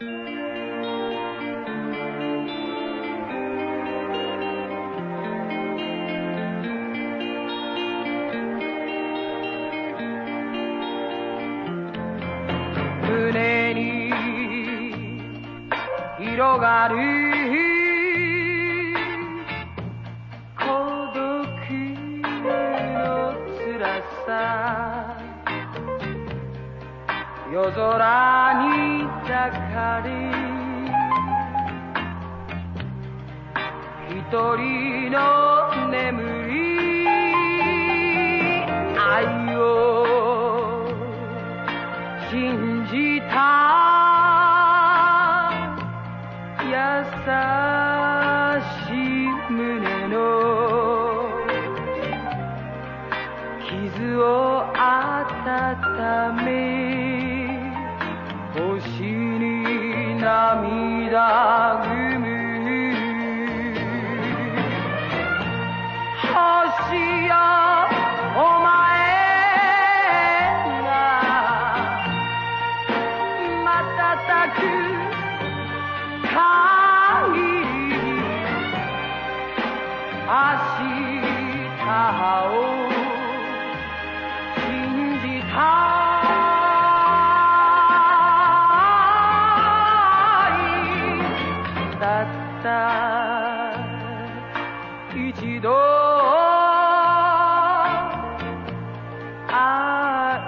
胸に広がる孤独の辛さ。夜空に抱かれ一人の眠り愛を信じた優しい胸の傷を温め星に涙ぐむ星よお前が瞬く限り明日を一度愛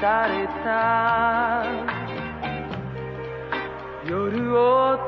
された。夜を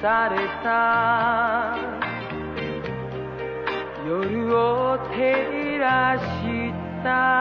された。夜を照らした。